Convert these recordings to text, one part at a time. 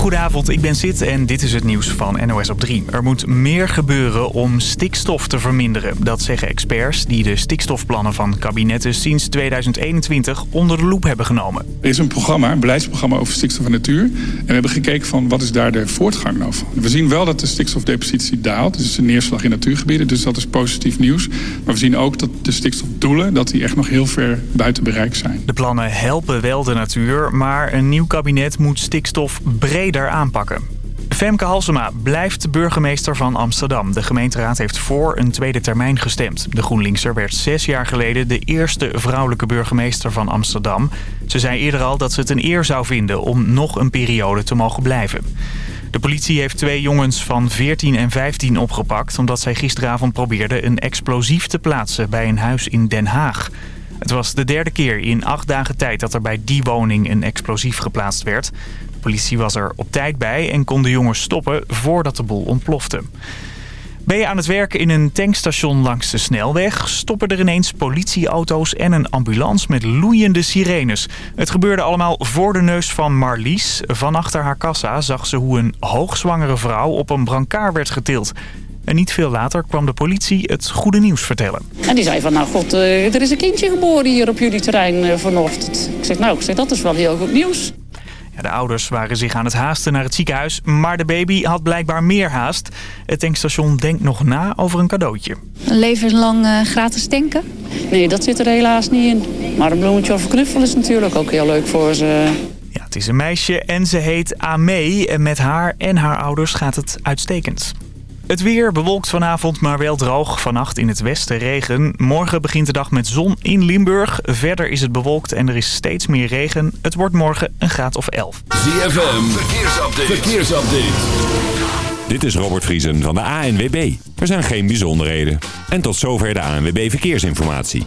Goedenavond, ik ben Sid en dit is het nieuws van NOS op 3. Er moet meer gebeuren om stikstof te verminderen. Dat zeggen experts die de stikstofplannen van kabinetten sinds 2021 onder de loep hebben genomen. Er is een programma, een beleidsprogramma over stikstof en natuur. En we hebben gekeken van wat is daar de voortgang nou van. We zien wel dat de stikstofdepositie daalt. Dus een neerslag in natuurgebieden, dus dat is positief nieuws. Maar we zien ook dat de stikstofdoelen dat die echt nog heel ver buiten bereik zijn. De plannen helpen wel de natuur, maar een nieuw kabinet moet stikstof breder aanpakken. Femke Halsema blijft burgemeester van Amsterdam. De gemeenteraad heeft voor een tweede termijn gestemd. De GroenLinkser werd zes jaar geleden de eerste vrouwelijke burgemeester van Amsterdam. Ze zei eerder al dat ze het een eer zou vinden om nog een periode te mogen blijven. De politie heeft twee jongens van 14 en 15 opgepakt... omdat zij gisteravond probeerden een explosief te plaatsen bij een huis in Den Haag. Het was de derde keer in acht dagen tijd dat er bij die woning een explosief geplaatst werd. Politie was er op tijd bij en kon de jongens stoppen voordat de boel ontplofte. Ben je aan het werken in een tankstation langs de snelweg... stoppen er ineens politieauto's en een ambulance met loeiende sirenes. Het gebeurde allemaal voor de neus van Marlies. Van achter haar kassa zag ze hoe een hoogzwangere vrouw op een brancard werd getild. En niet veel later kwam de politie het goede nieuws vertellen. En die zei van, nou god, eh, er is een kindje geboren hier op jullie terrein eh, vanochtend. Ik zeg, nou, ik zeg, dat is wel heel goed nieuws. De ouders waren zich aan het haasten naar het ziekenhuis, maar de baby had blijkbaar meer haast. Het tankstation denkt nog na over een cadeautje. Een levenslang uh, gratis tanken? Nee, dat zit er helaas niet in. Maar een bloemetje of een knuffel is natuurlijk ook heel leuk voor ze. Ja, het is een meisje en ze heet Amee. En met haar en haar ouders gaat het uitstekend. Het weer bewolkt vanavond, maar wel droog. Vannacht in het westen regen. Morgen begint de dag met zon in Limburg. Verder is het bewolkt en er is steeds meer regen. Het wordt morgen een graad of 11. ZFM, verkeersupdate. verkeersupdate. Dit is Robert Vriesen van de ANWB. Er zijn geen bijzonderheden. En tot zover de ANWB Verkeersinformatie.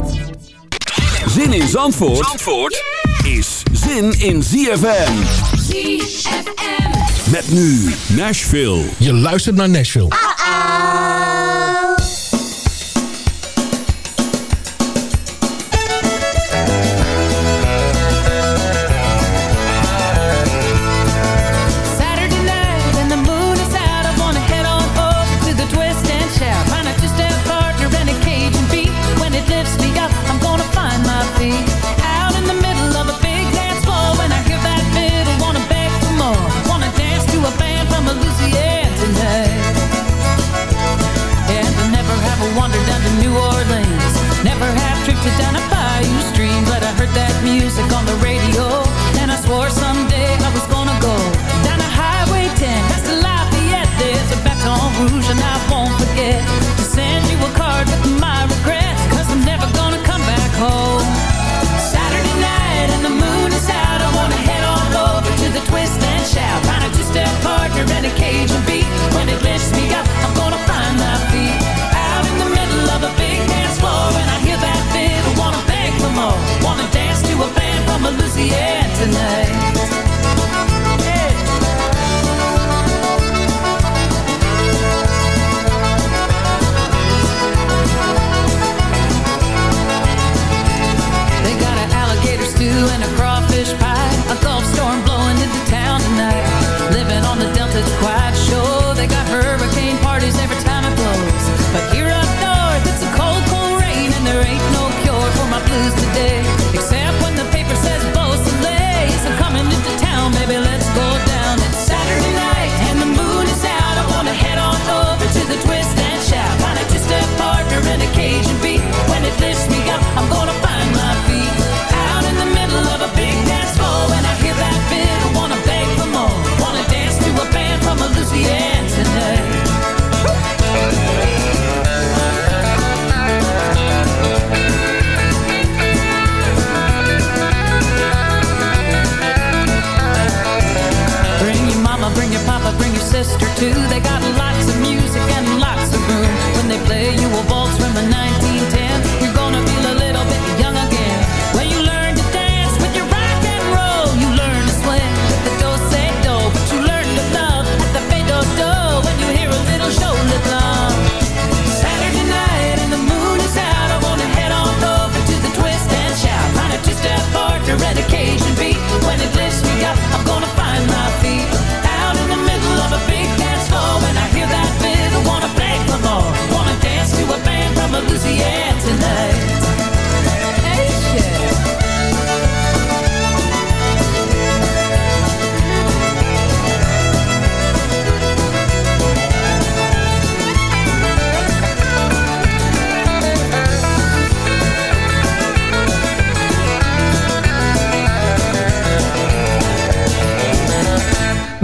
Zin in Zandvoort, Zandvoort is zin in ZFM. ZFM. Met nu Nashville. Je luistert naar Nashville. Saturday music on the radio.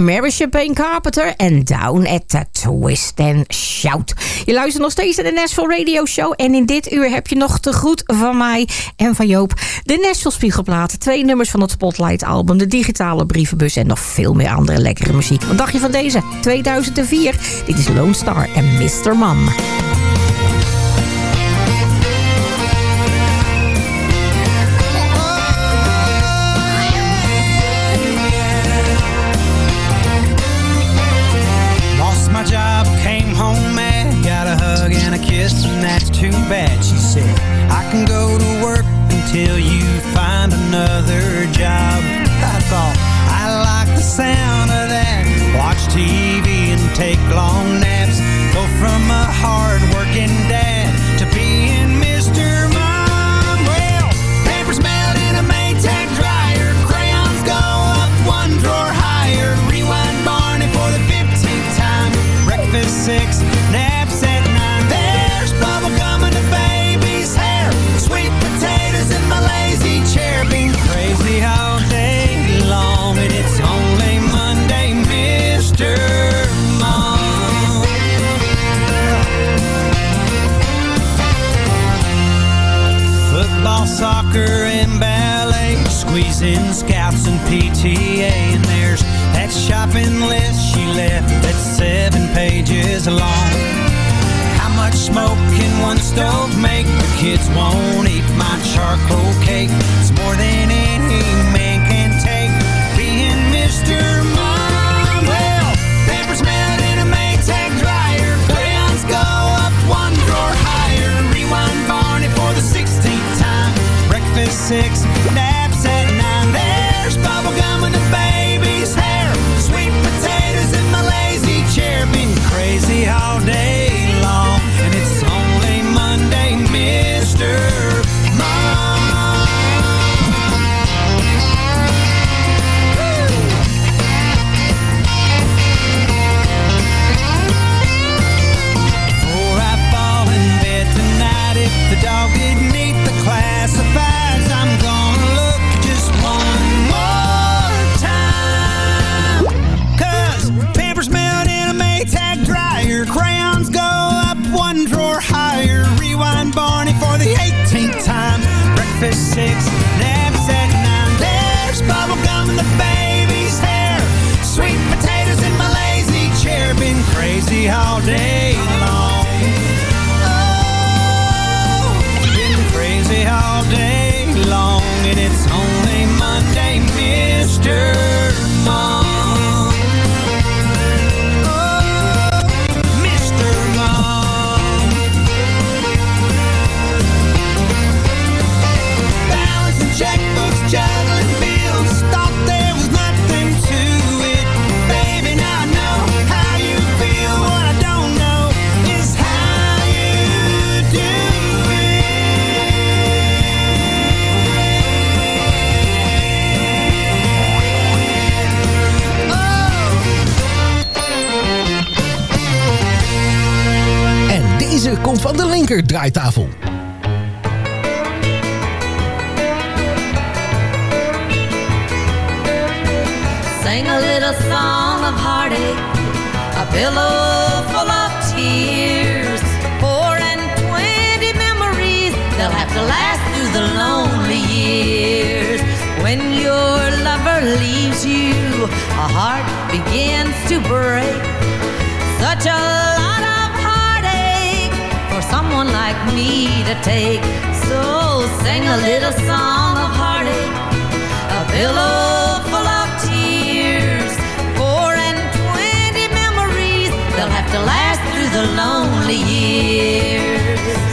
Mary Champagne Carpenter en Down at the Twist and Shout. Je luistert nog steeds naar de Nashville Radio Show. En in dit uur heb je nog te goed van mij en van Joop. De Nashville Spiegelplaten, twee nummers van het Spotlight album... de digitale brievenbus en nog veel meer andere lekkere muziek. Wat dacht je van deze? 2004. Dit is Lone Star en Mr. Mom. And PTA. And there's that shopping list she left that's seven pages long. How much smoke can one stove make? The kids won't eat my charcoal cake. It's more than any man can take. Being Mr. Mom, well, in a Maytag dryer. Crayons go up one drawer higher. Rewind Barney for the 16th time. Breakfast six, Breakfast six, naps at nine. There's bubble gum in the baby's hair. Sweet potatoes in my lazy chair. Been crazy all day long. Oh, been crazy all day long, and it's komt van de linker draaitafel. Sing a little song of heartache, a pillow full of tears. Four and twenty memories, they'll have to last through the lonely years. When your lover leaves you, a heart begins to break. such a someone like me to take. So sing a little song of heartache, a pillow full of tears, four and twenty memories. They'll have to last through the lonely years.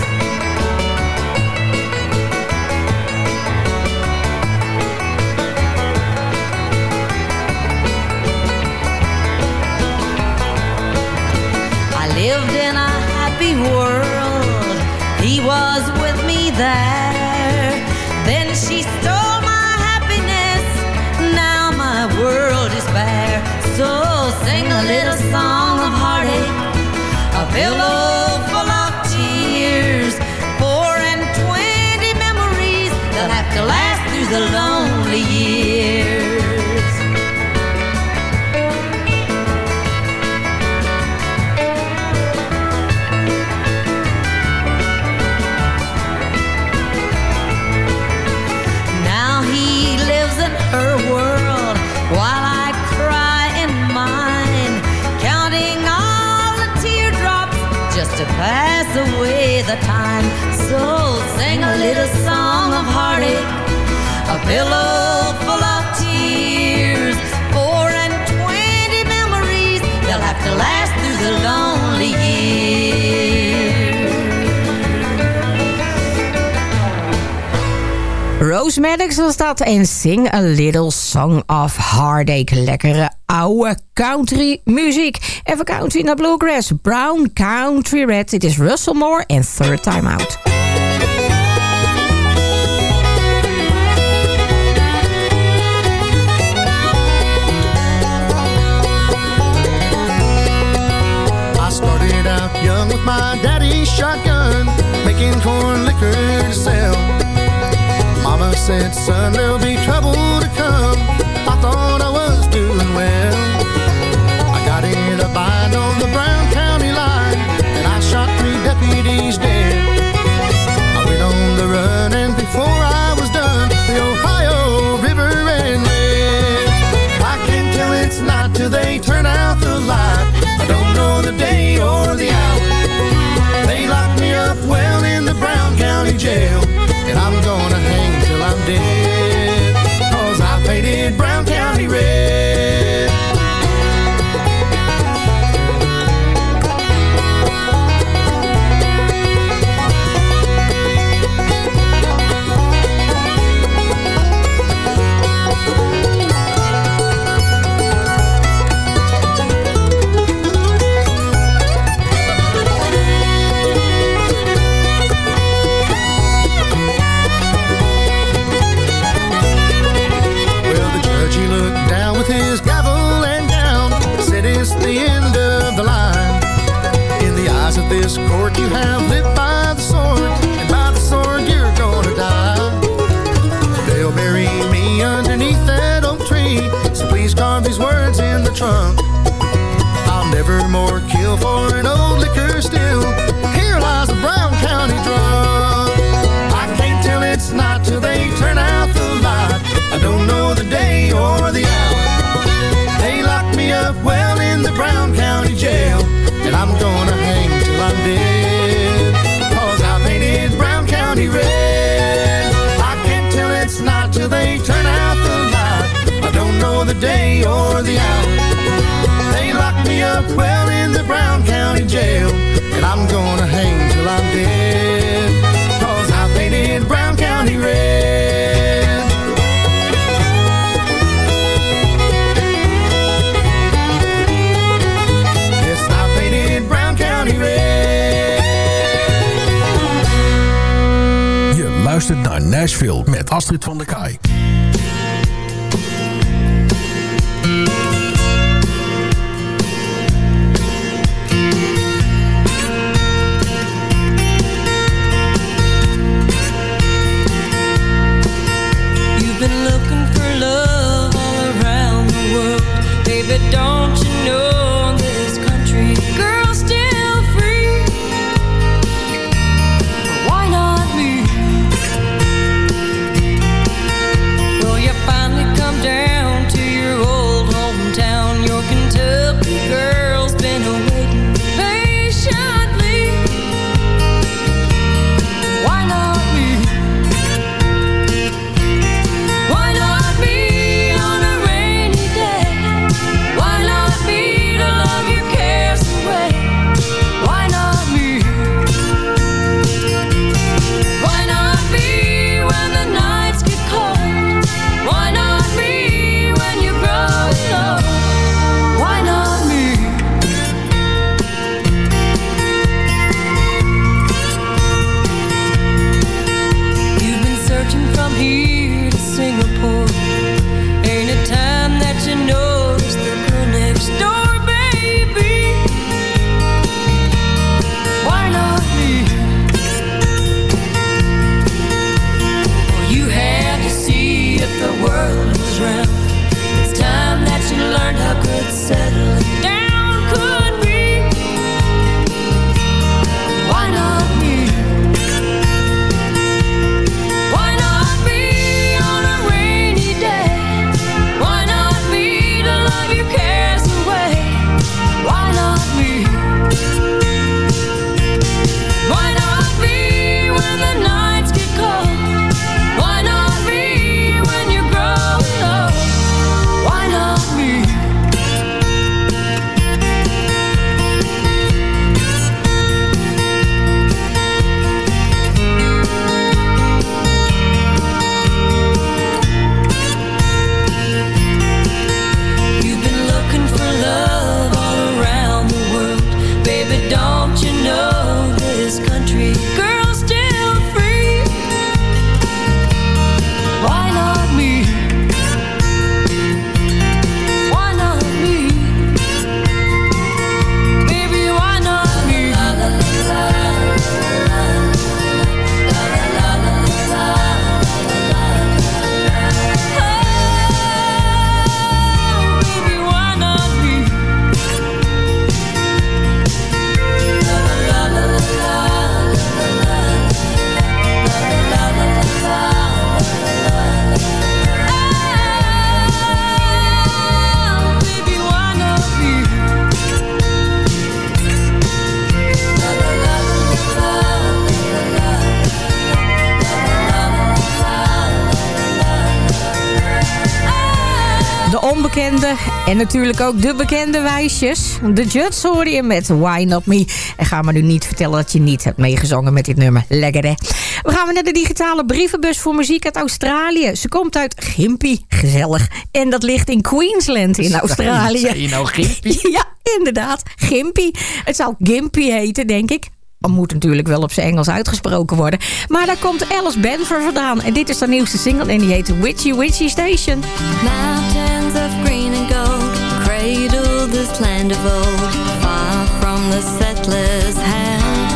There. Then she stole my happiness. Now my world is bare. So sing a little song of heartache, a pillow full of tears, four and twenty memories that have to last through the lonely to pass away the time. So sing a little song of heartache, a pillow full of tears, four and twenty memories. They'll have to last through the lonely years. Rose Maddox was dat en Sing a Little Song of Heartache. Lekkere oude country muziek. Even country naar bluegrass. Brown County Red. Dit is Russell Moore en Third Time Out. I started out young with my daddy's shotgun, making corn liquor to sell. Mama said, son, there'll be trouble to come. Well in the Brown County jail, and I'm gonna hang till I'm dead. Cause I painted Brown County red. Yes, I painted Brown County red. Je luistert naar Nashville met Astrid van der Kaai. En natuurlijk ook de bekende wijsjes. De Judds hoor je met Why Not Me. En ga me nu niet vertellen dat je niet hebt meegezongen met dit nummer. Lekker hè? We gaan weer naar de digitale brievenbus voor muziek uit Australië. Ze komt uit Gympie. Gezellig. En dat ligt in Queensland in Australië. Zei je nou Gympie? Ja, inderdaad. Gympie. Het zou Gympie heten, denk ik. Dat moet natuurlijk wel op zijn Engels uitgesproken worden. Maar daar komt Alice Benfer vandaan. En dit is haar nieuwste single en die heet Witchy Witchy Station. Mountains of green and gold land of old, far from the settlers' hand.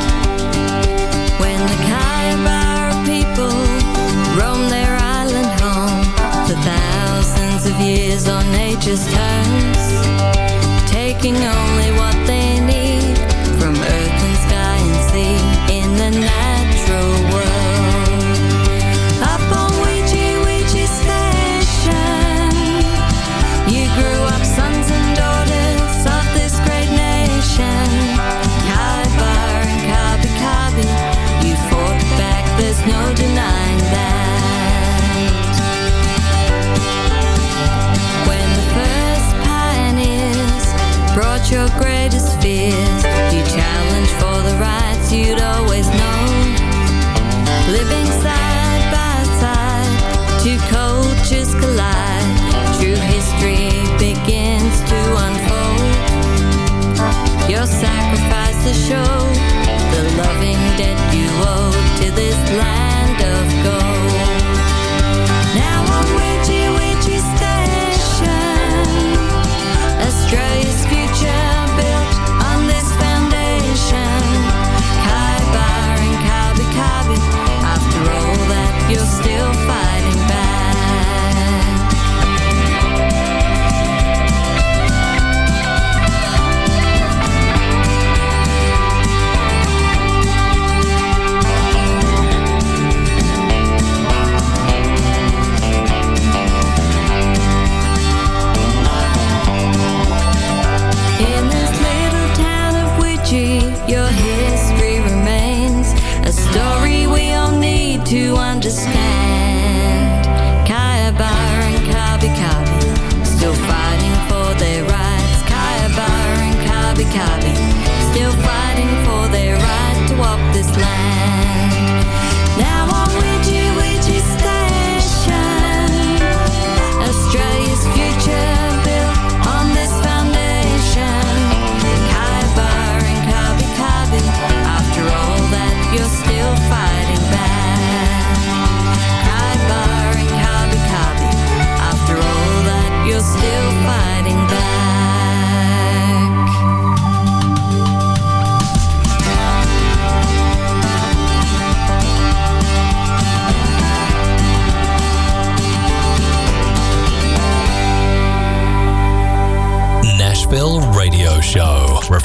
When the Kayabara people roam their island home for thousands of years on nature's terms, taking only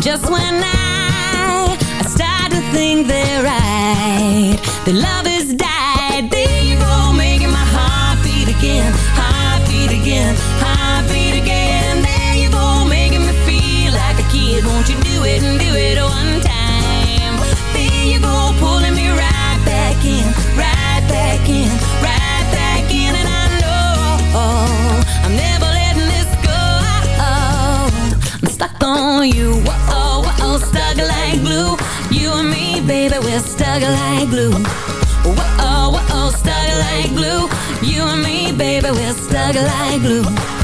just when stuck like glue. Whoa, whoa, stuck like glue. You and me, baby, we're stuck like glue.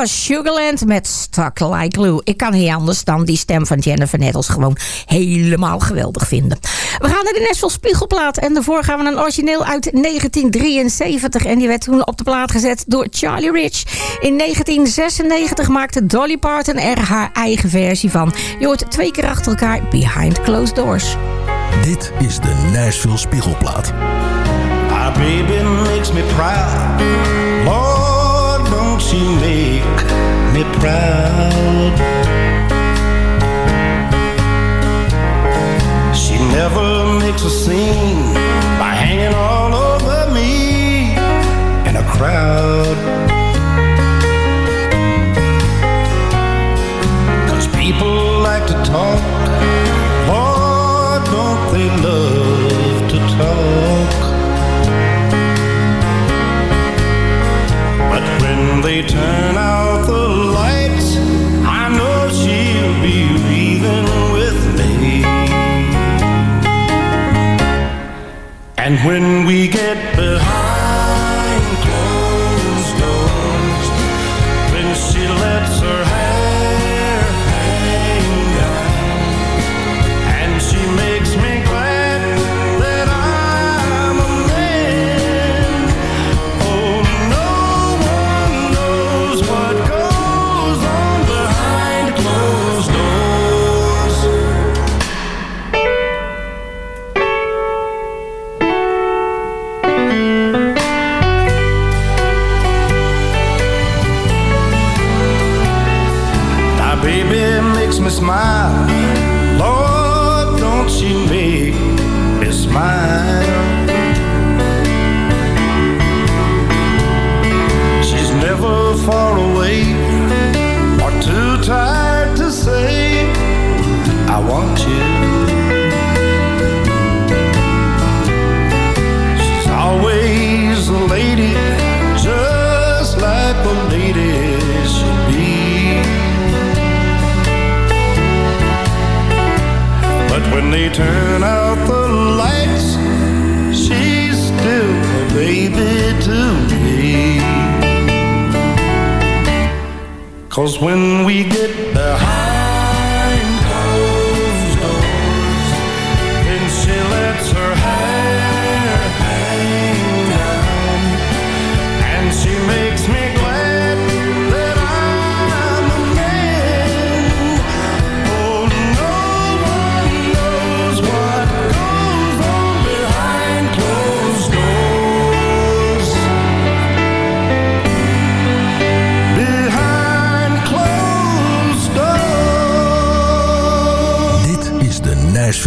was Sugarland met Stuck Like Glue. Ik kan niet anders dan die stem van Jennifer Nettles gewoon helemaal geweldig vinden. We gaan naar de Nashville Spiegelplaat. En daarvoor gaan we een origineel uit 1973. En die werd toen op de plaat gezet door Charlie Rich. In 1996 maakte Dolly Parton er haar eigen versie van. Je hoort twee keer achter elkaar Behind Closed Doors. Dit is de Nashville Spiegelplaat. Our baby makes me proud. Lord, don't you proud. She never makes a scene by hanging all over me in a crowd. Cause people like to talk, or don't they love to talk? But when they turn out the And when we get behind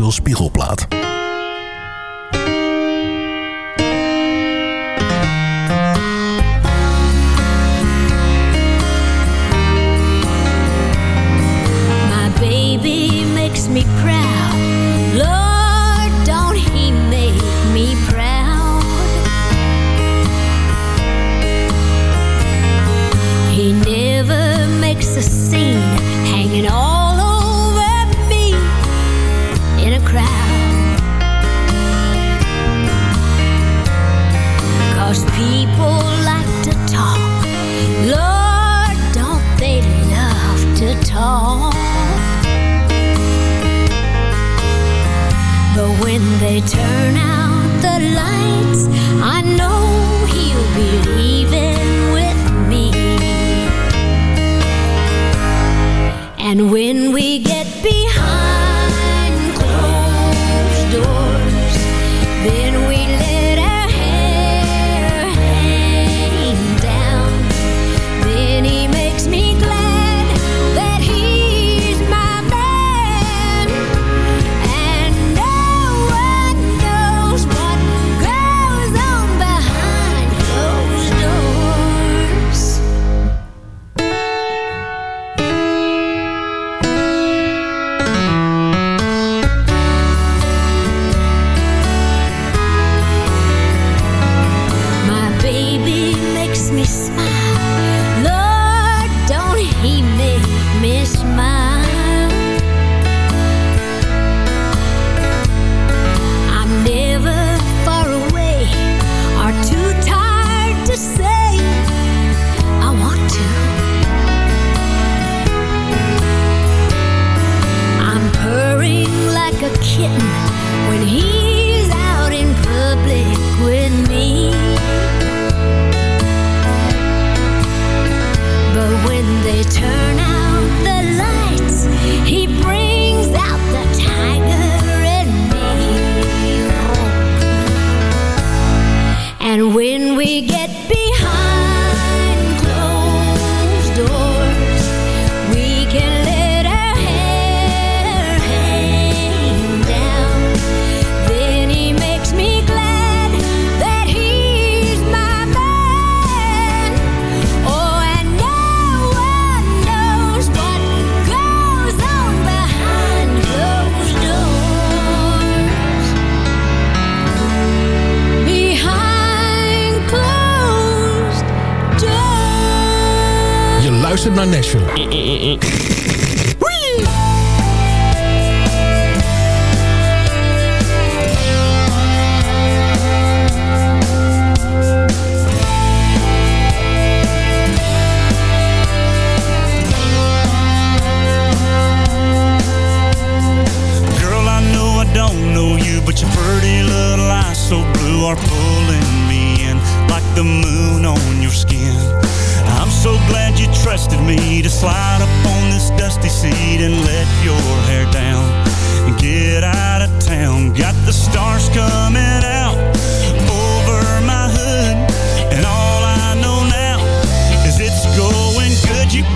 Nashville Spiegelplaat.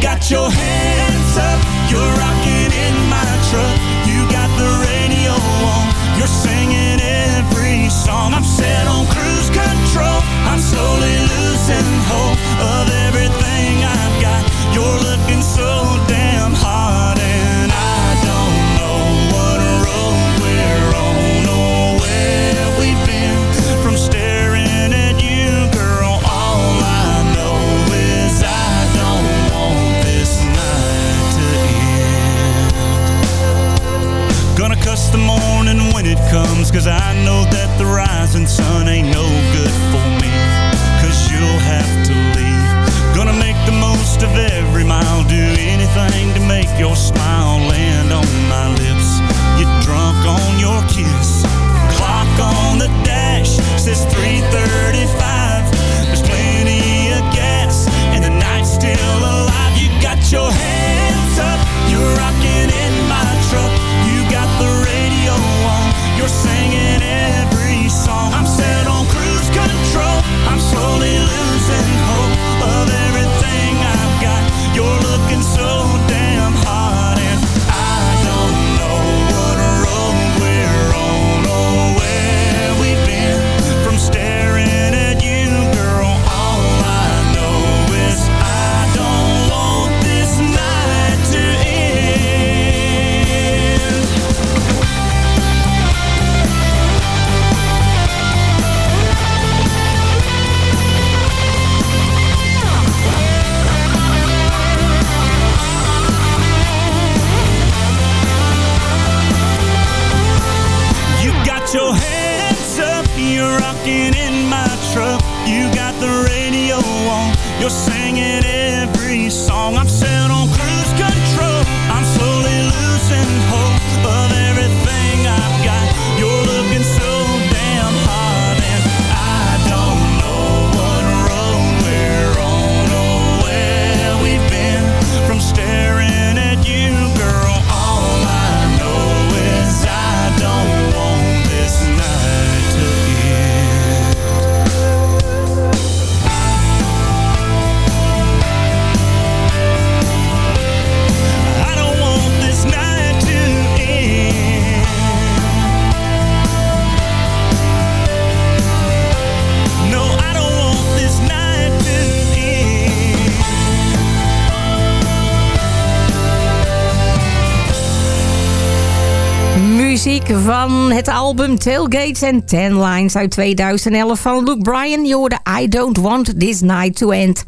got your hands up, you're rocking in my truck. You got the radio on, you're singing every song. I'm set on cruise control comes Cause I know that the rising sun ain't no good for me. Cause you'll have to leave. Gonna make the most of every mile. Do anything to make your smile rocking in my truck. You got the radio on. You're singing every song. I'm set on cruise control. I'm slowly losing hope of everything van het album Tailgates and Ten Lines uit 2011 van Luke Bryan. Je hoorde I Don't Want This Night To End.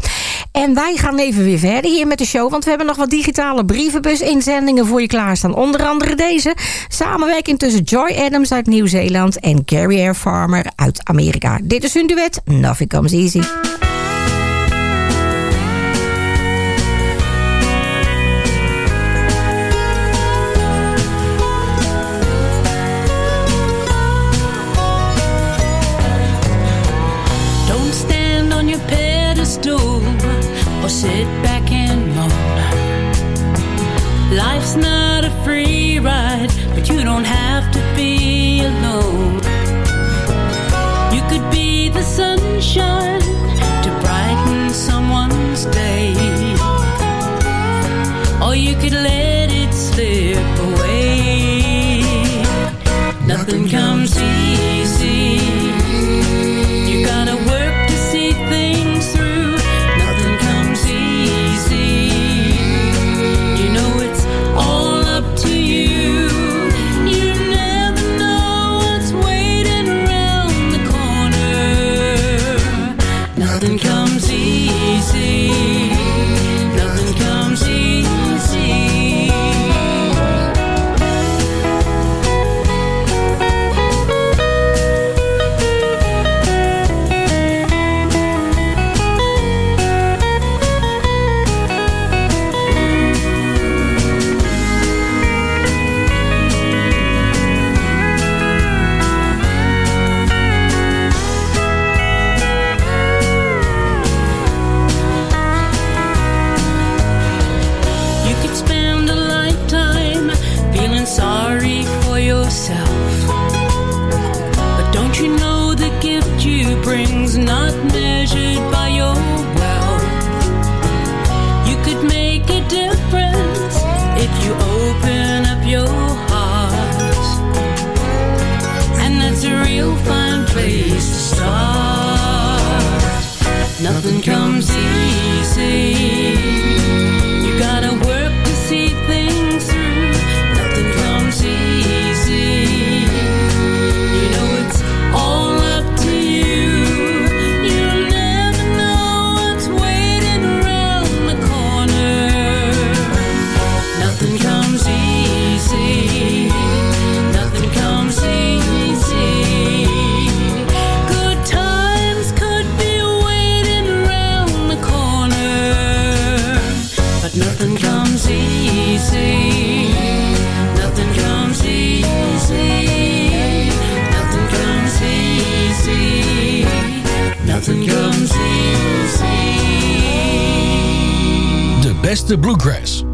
En wij gaan even weer verder hier met de show. Want we hebben nog wat digitale brievenbus-inzendingen voor je klaarstaan. Onder andere deze. Samenwerking tussen Joy Adams uit Nieuw-Zeeland en Carrie Air Farmer uit Amerika. Dit is hun duet. Nothing Comes Easy. Nothing can The bluegrass.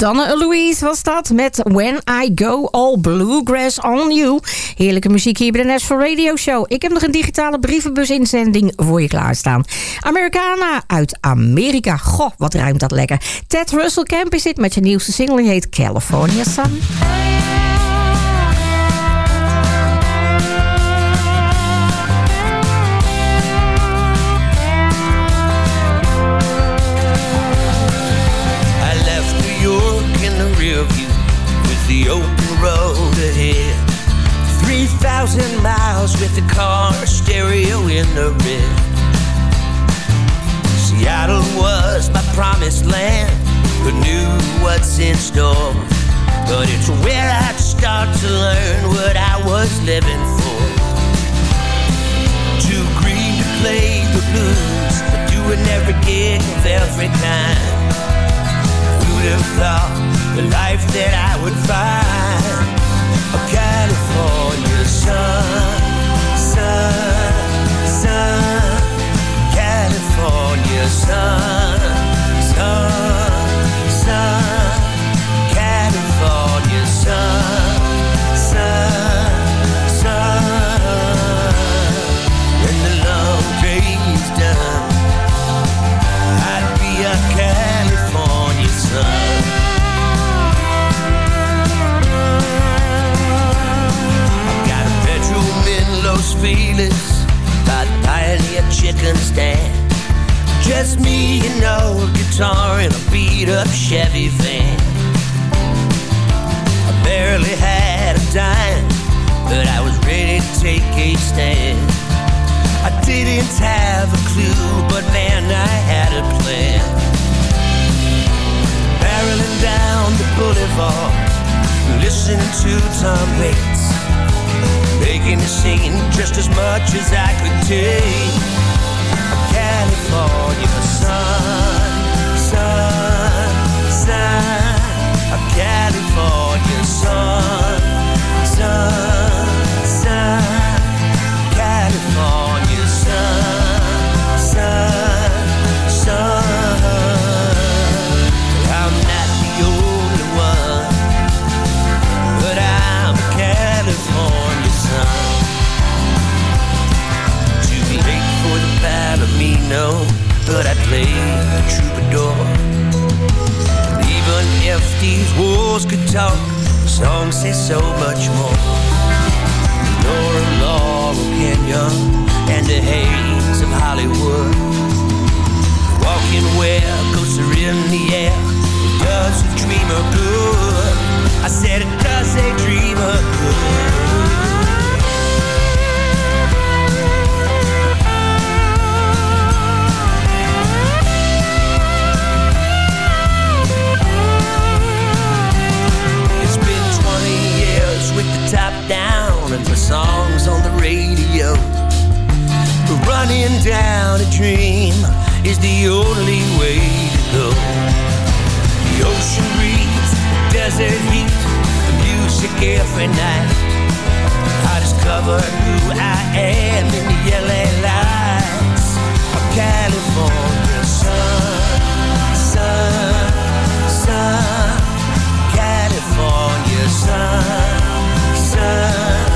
Donna Louise was dat met When I Go All Bluegrass On You. Heerlijke muziek hier bij de National Radio Show. Ik heb nog een digitale brievenbusinzending voor je klaarstaan. Americana uit Amerika. Goh, wat ruimt dat lekker. Ted Russell Camp is dit met zijn nieuwste single. Die heet California Sun. open road ahead. 3,000 miles with the car stereo in the red. Seattle was my promised land. Who knew what's in store? But it's where I'd start to learn what I was living for. Too green to play the blues, but doing every gig of every kind. Thought the life that I would find? A California sun, sun, sun. California sun, sun, sun. Feliz by the Pioneer Chicken Stand. Just me, an old guitar, in a beat-up Chevy van. I barely had a dime, but I was ready to take a stand. I didn't have a clue, but man, I had a plan. Barreling down the boulevard, listening to Tom Waits, scene just as much as I could take. California sun, sun, sun. A California sun, sun, sun. California sun, play the troubadour. Even if these walls could talk, the songs say so much more. Nora Laurel Canyon and the haze of Hollywood. Walking where ghosts are in the air, does a dreamer good? I said it does a dreamer good. And the songs on the radio. Running down a dream is the only way to go. The ocean breeze, the desert heat, the music every night. I discovered who I am in the LA lights of California sun, sun, sun. California sun, sun.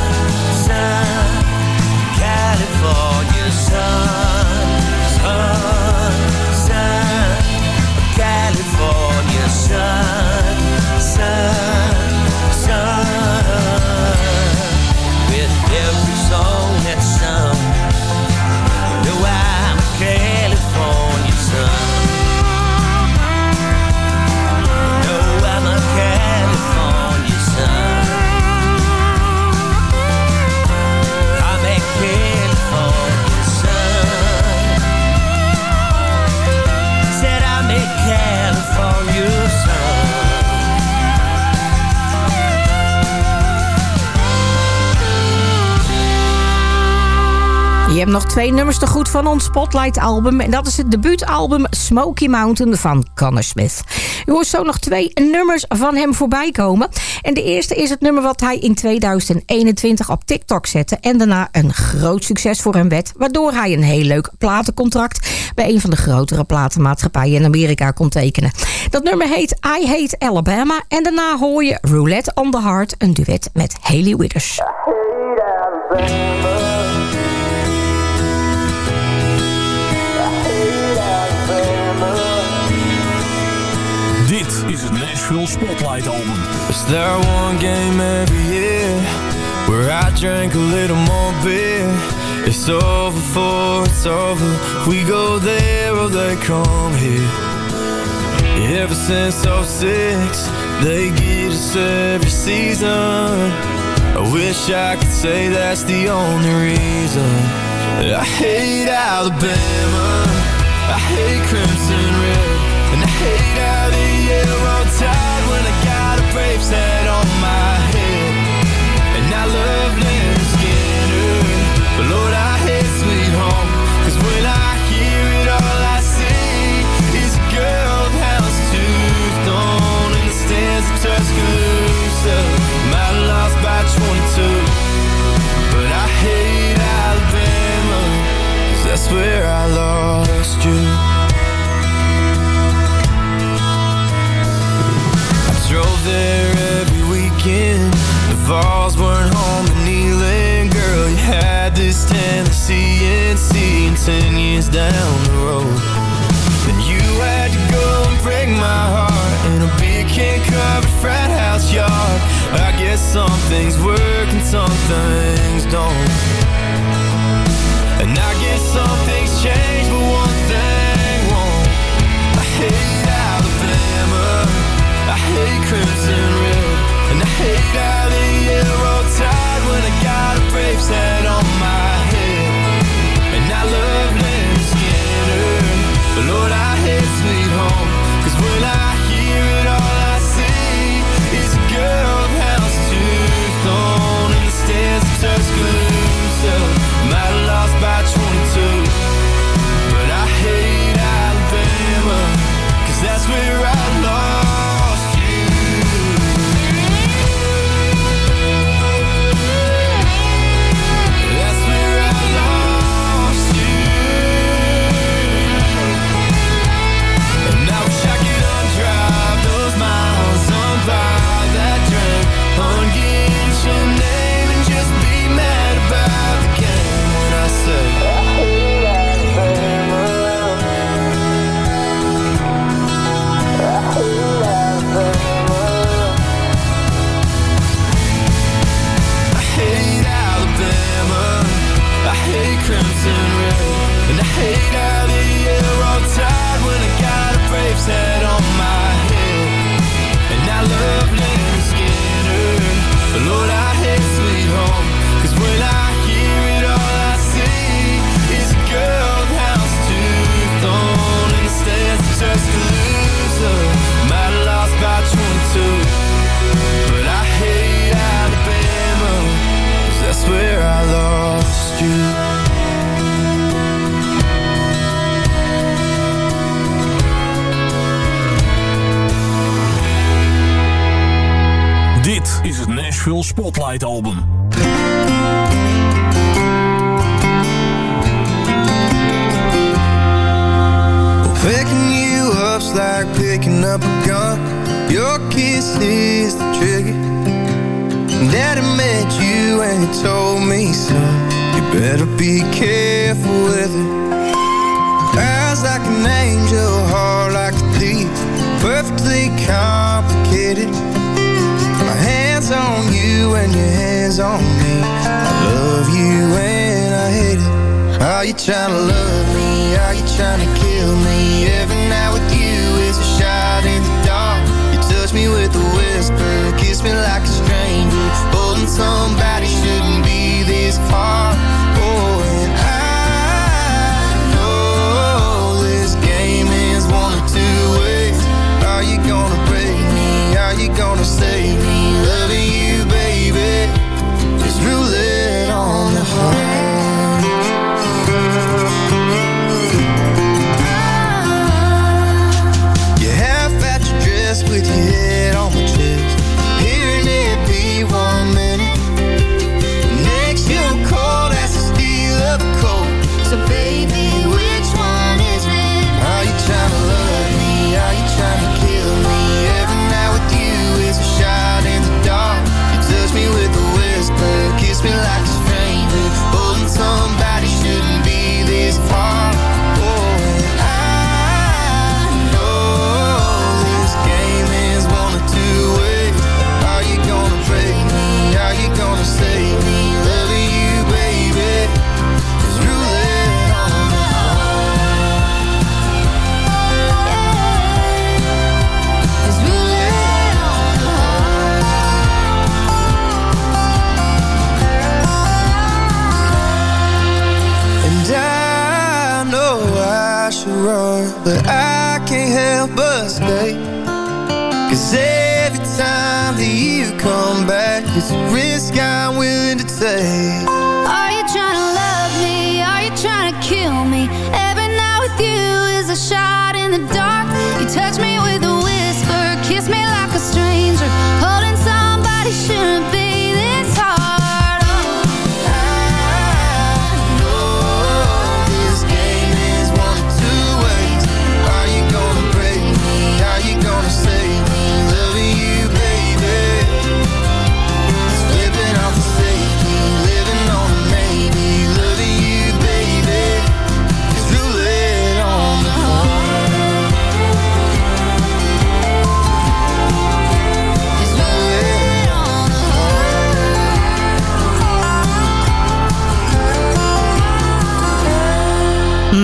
Twee nummers te goed van ons Spotlight album. En dat is het debuutalbum Smoky Mountain van Connor Smith. U hoort zo nog twee nummers van hem voorbij komen. En de eerste is het nummer wat hij in 2021 op TikTok zette. En daarna een groot succes voor hem werd. Waardoor hij een heel leuk platencontract bij een van de grotere platenmaatschappijen in Amerika kon tekenen. Dat nummer heet I Hate Alabama. En daarna hoor je Roulette on the Heart, een duet met Haley Withers. Nashville Spotlight Album. Is there one game every year where I drank a little more beer? It's over for it's over. We go there or they come here. Ever since 06, they get us every season. I wish I could say that's the only reason. I hate Alabama. I hate Crimson Red. And I hate how the year rolled tide when I got a brave set on my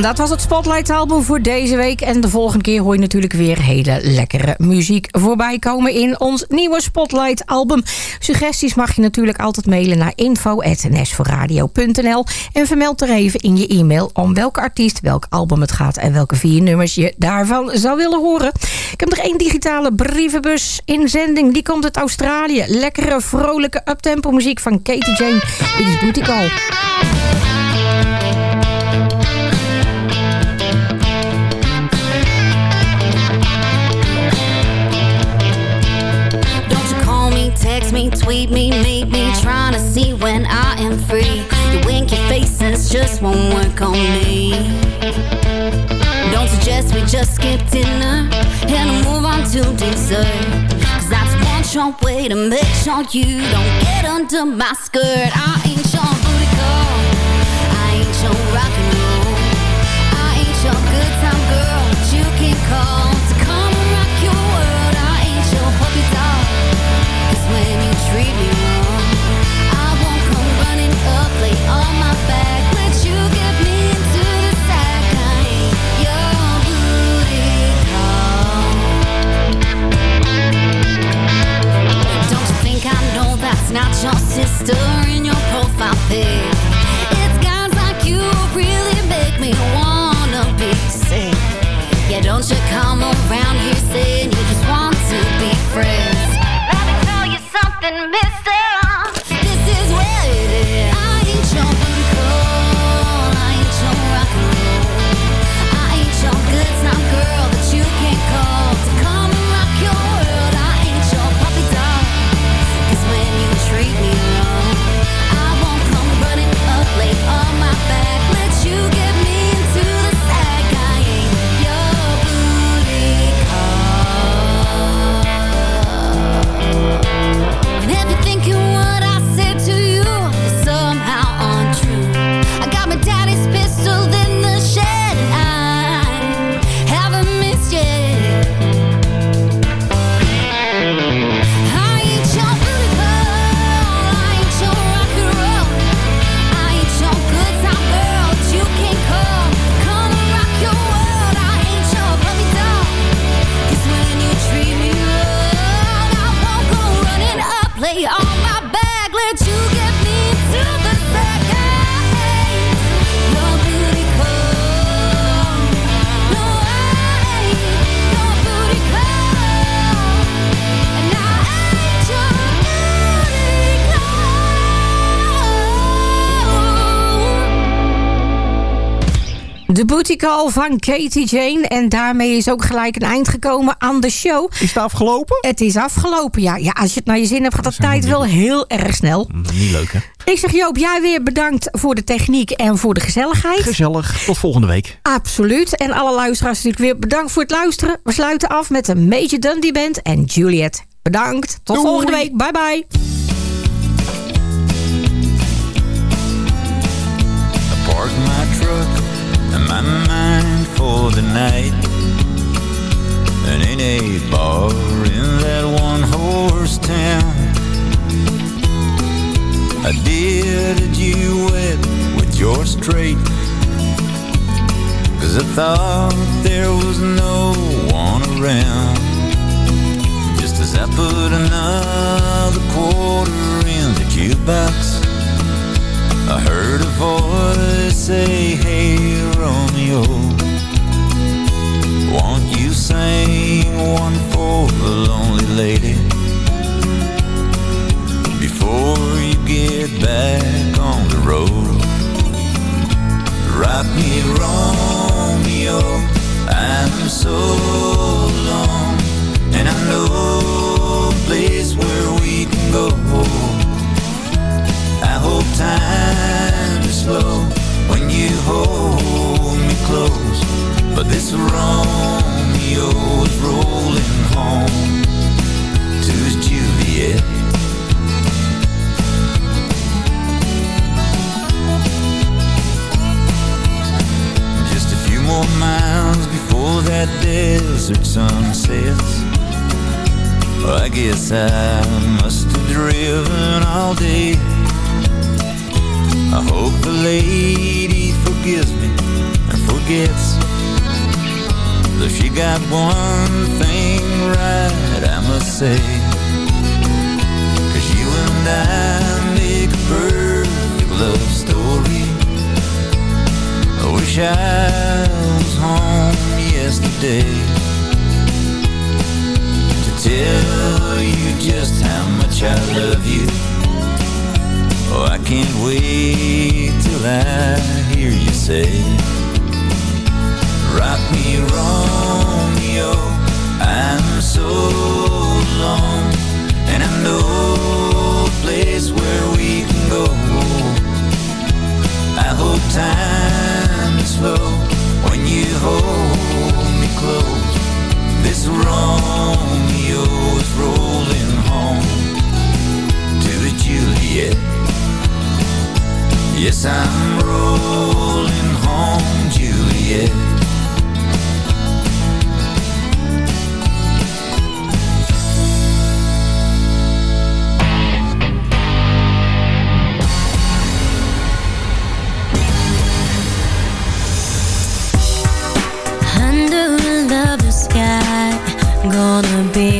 Dat was het Spotlight album voor deze week. En de volgende keer hoor je natuurlijk weer hele lekkere muziek voorbij komen in ons nieuwe Spotlight album. Suggesties mag je natuurlijk altijd mailen naar info.nesforradio.nl En vermeld er even in je e-mail om welke artiest, welk album het gaat en welke vier nummers je daarvan zou willen horen. Ik heb nog één digitale brievenbus inzending. Die komt uit Australië. Lekkere, vrolijke uptempo muziek van Katie Jane. Dit is Booty Call. Text me, tweet me, meet me, trying to see when I am free. Your faces just won't work on me. Don't suggest we just skip dinner and move on to dessert. Cause that's one short way to make sure you don't get under my skirt. I ain't your that's not your sister in your profile pic? It's guys like you really make me wanna be sick. Yeah, don't you come around here De booty call van Katie Jane. En daarmee is ook gelijk een eind gekomen aan de show. Is het afgelopen? Het is afgelopen, ja. ja als je het naar je zin hebt, gaat de tijd wel heel erg snel. Niet leuk, hè? Ik zeg Joop, jij weer bedankt voor de techniek en voor de gezelligheid. Gezellig. Tot volgende week. Absoluut. En alle luisteraars natuurlijk weer bedankt voor het luisteren. We sluiten af met de Major Dundee Band en Juliet. Bedankt. Tot Doei. volgende week. Bye bye. For the night. And in a bar in that one horse town. I did a duet with your straight. Cause I thought there was no one around. Just as I put another quarter in the jukebox. I heard a voice say, hey, Romeo won't you sing one for the lonely lady? Before you get back on the road. Right me Romeo, I'm so alone. And I know a place where we can go. I hope time is slow when you hold me close but this Romeo is rolling home to his Juliet. Just a few more miles before that desert sun sets. I guess I must have driven all day. I hope the lady forgives me and forgets. Though she got one thing right, I must say. Cause you and I make a perfect love story. I wish I was home yesterday to tell you just how much I love you. Oh, I can't wait till I hear you say, Rock me, Romeo. I'm so alone, and I know a place where we can go. I hope time is slow when you hold me close. This Romeo is rolling home to a Juliet. Yes, I'm rolling home, Juliet. Gonna be